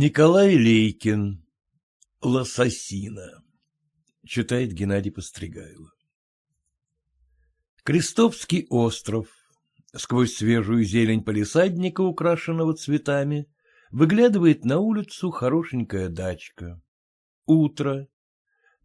Николай Лейкин. Лососина. Читает Геннадий Постригайло. Крестовский остров. Сквозь свежую зелень полисадника, украшенного цветами, выглядывает на улицу хорошенькая дачка. Утро.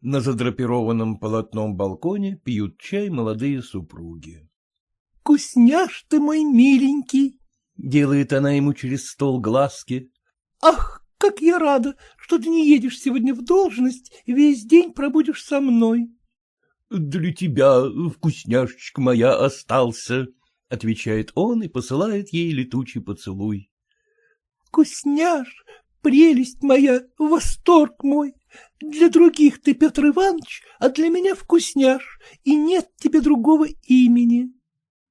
На задрапированном полотном балконе пьют чай молодые супруги. — Вкусняш ты мой миленький! — делает она ему через стол глазки. — Ах, как я рада, что ты не едешь сегодня в должность и весь день пробудешь со мной. — Для тебя, вкусняшечка моя, остался, — отвечает он и посылает ей летучий поцелуй. — Вкусняш, прелесть моя, восторг мой! Для других ты Петр Иванович, а для меня вкусняш, и нет тебе другого имени. —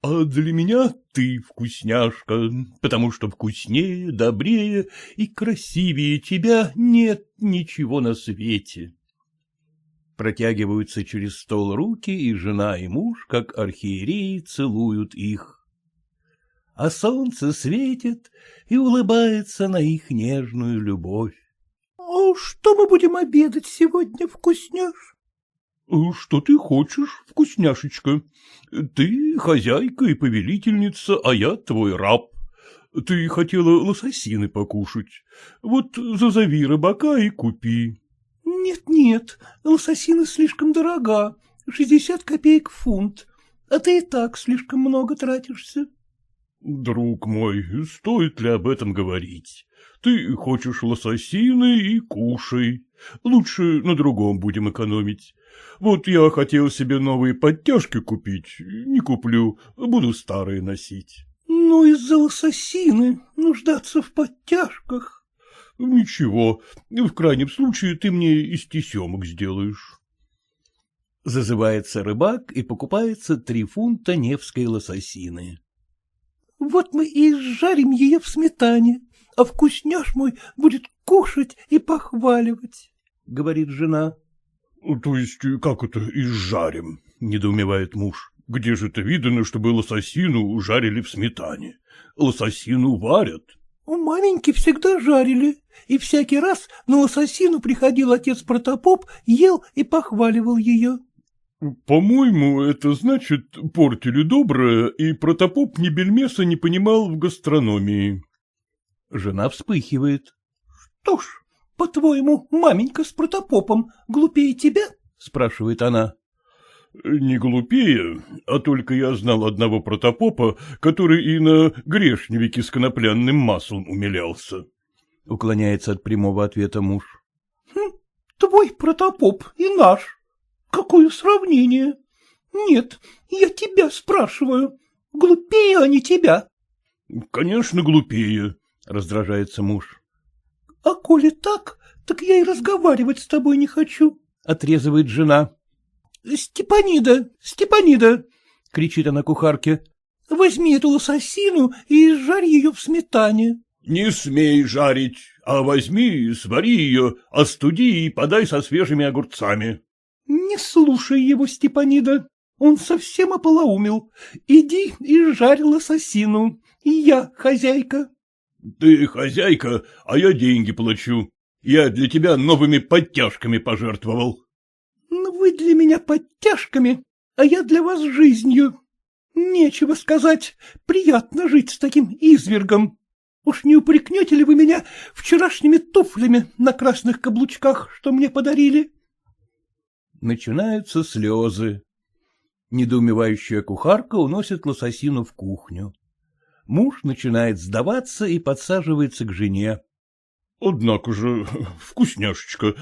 А для меня ты вкусняшка, потому что вкуснее, добрее и красивее тебя нет ничего на свете. Протягиваются через стол руки, и жена и муж, как архиереи, целуют их. А солнце светит и улыбается на их нежную любовь. — А что мы будем обедать сегодня, вкусняш? — Что ты хочешь, вкусняшечка? Ты хозяйка и повелительница, а я твой раб. Ты хотела лососины покушать. Вот зазови рыбака и купи. Нет, — лососина слишком дорога, шестьдесят копеек фунт, а ты и так слишком много тратишься. — Друг мой, стоит ли об этом говорить? Ты хочешь лососины и кушай. Лучше на другом будем экономить. Вот я хотел себе новые подтяжки купить, не куплю, буду старые носить. — Ну, из-за лососины нуждаться в подтяжках. — Ничего, в крайнем случае ты мне из тесемок сделаешь. Зазывается рыбак и покупается три фунта невской лососины. — Вот мы и жарим ее в сметане, а вкусняш мой будет кушать и похваливать, — говорит жена. — То есть как это изжарим? — недоумевает муж. — Где же это видано, чтобы лососину жарили в сметане? Лососину варят. — у маменьки всегда жарили, и всякий раз на лососину приходил отец Протопоп, ел и похваливал ее. — По-моему, это значит, портили доброе, и Протопоп ни бельмеса не понимал в гастрономии. Жена вспыхивает. — Что ж, по-твоему, маменька с Протопопом глупее тебя? — спрашивает она. Не глупее, а только я знал одного протопопа, который и на грешневике с конопляным маслом умилялся. Уклоняется от прямого ответа муж. Хм, твой протопоп и наш. Какое сравнение? Нет, я тебя спрашиваю. Глупее они тебя? Конечно, глупее, раздражается муж. А коли так, так я и разговаривать с тобой не хочу, отрезывает жена. — Степанида, Степанида! — кричит она кухарке. — Возьми эту лососину и жарь ее в сметане. — Не смей жарить, а возьми, свари ее, остуди и подай со свежими огурцами. — Не слушай его, Степанида, он совсем ополоумел. Иди и жарь лососину, и я хозяйка. — Ты хозяйка, а я деньги плачу. Я для тебя новыми подтяжками пожертвовал. Ну, вы для меня подтяжками, а я для вас жизнью. Нечего сказать, приятно жить с таким извергом. Уж не упрекнете ли вы меня вчерашними туфлями на красных каблучках, что мне подарили? Начинаются слезы. Недоумевающая кухарка уносит лососину в кухню. Муж начинает сдаваться и подсаживается к жене. — Однако же, вкусняшечка,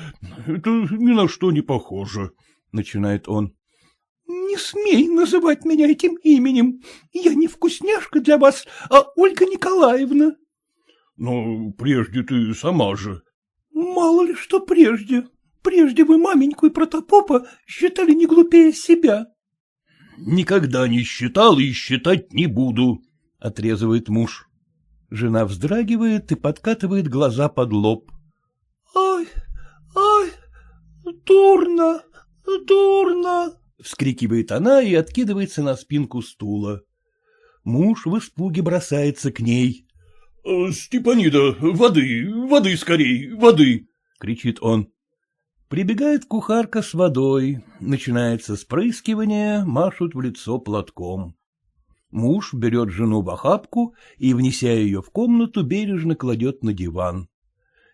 это ни на что не похоже, — начинает он. — Не смей называть меня этим именем. Я не вкусняшка для вас, а Ольга Николаевна. — Но прежде ты сама же. — Мало ли что прежде. Прежде вы маменьку и протопопа считали не глупее себя. — Никогда не считал и считать не буду, — отрезывает муж. Жена вздрагивает и подкатывает глаза под лоб. — Ай, ай, дурно, дурно! — вскрикивает она и откидывается на спинку стула. Муж в испуге бросается к ней. — Степанида, воды, воды скорей, воды! — кричит он. Прибегает кухарка с водой, начинается спрыскивание, машут в лицо платком. Муж берет жену в охапку и, внеся ее в комнату, бережно кладет на диван.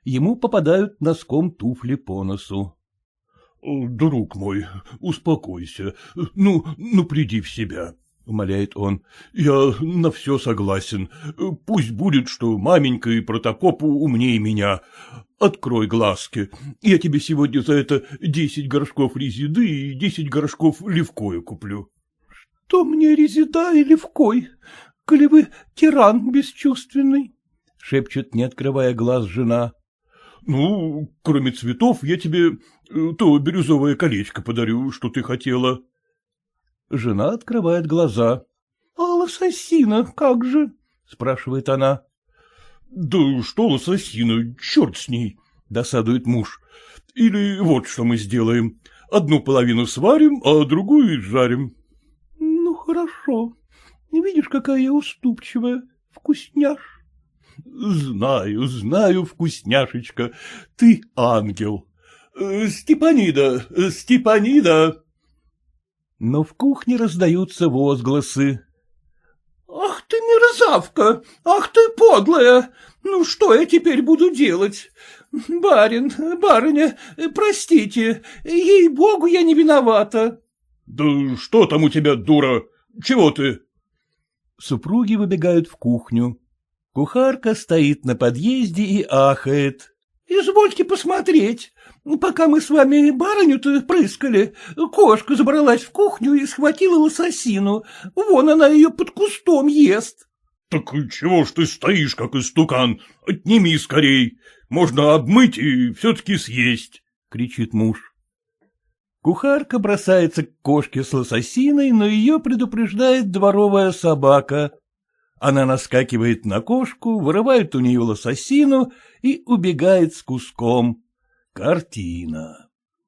Ему попадают носком туфли по носу. — Друг мой, успокойся, ну, ну приди в себя, — умоляет он. — Я на все согласен. Пусть будет, что маменька и Протокоп умнее меня. Открой глазки. Я тебе сегодня за это десять горшков резиды и десять горшков левкоя куплю. — Что мне резида и левкой, коли вы тиран бесчувственный? — шепчет, не открывая глаз жена. — Ну, кроме цветов, я тебе э, то бирюзовое колечко подарю, что ты хотела. Жена открывает глаза. — А лососина как же? — спрашивает она. — Да что лососина, черт с ней, — досадует муж. — Или вот что мы сделаем. Одну половину сварим, а другую жарим. — Ну, хорошо. Видишь, какая я уступчивая. Вкусняш. — Знаю, знаю, вкусняшечка. Ты ангел. Э, Степанида, Степанида. Но в кухне раздаются возгласы. — ты мерзавка! Ах ты подлая! Ну, что я теперь буду делать? Барин, барыня, простите, ей-богу, я не виновата. — Да что там у тебя, дура? Чего ты? Супруги выбегают в кухню. Кухарка стоит на подъезде и ахает. — Извольте посмотреть. Пока мы с вами барыню-то прыскали, кошка забралась в кухню и схватила лососину. Вон она ее под кустом ест. — Так чего ж ты стоишь, как истукан? Отними скорей. Можно обмыть и все-таки съесть, — кричит муж. Кухарка бросается к кошке с лососиной, но ее предупреждает дворовая собака. Она наскакивает на кошку, вырывает у нее лососину и убегает с куском. Картина.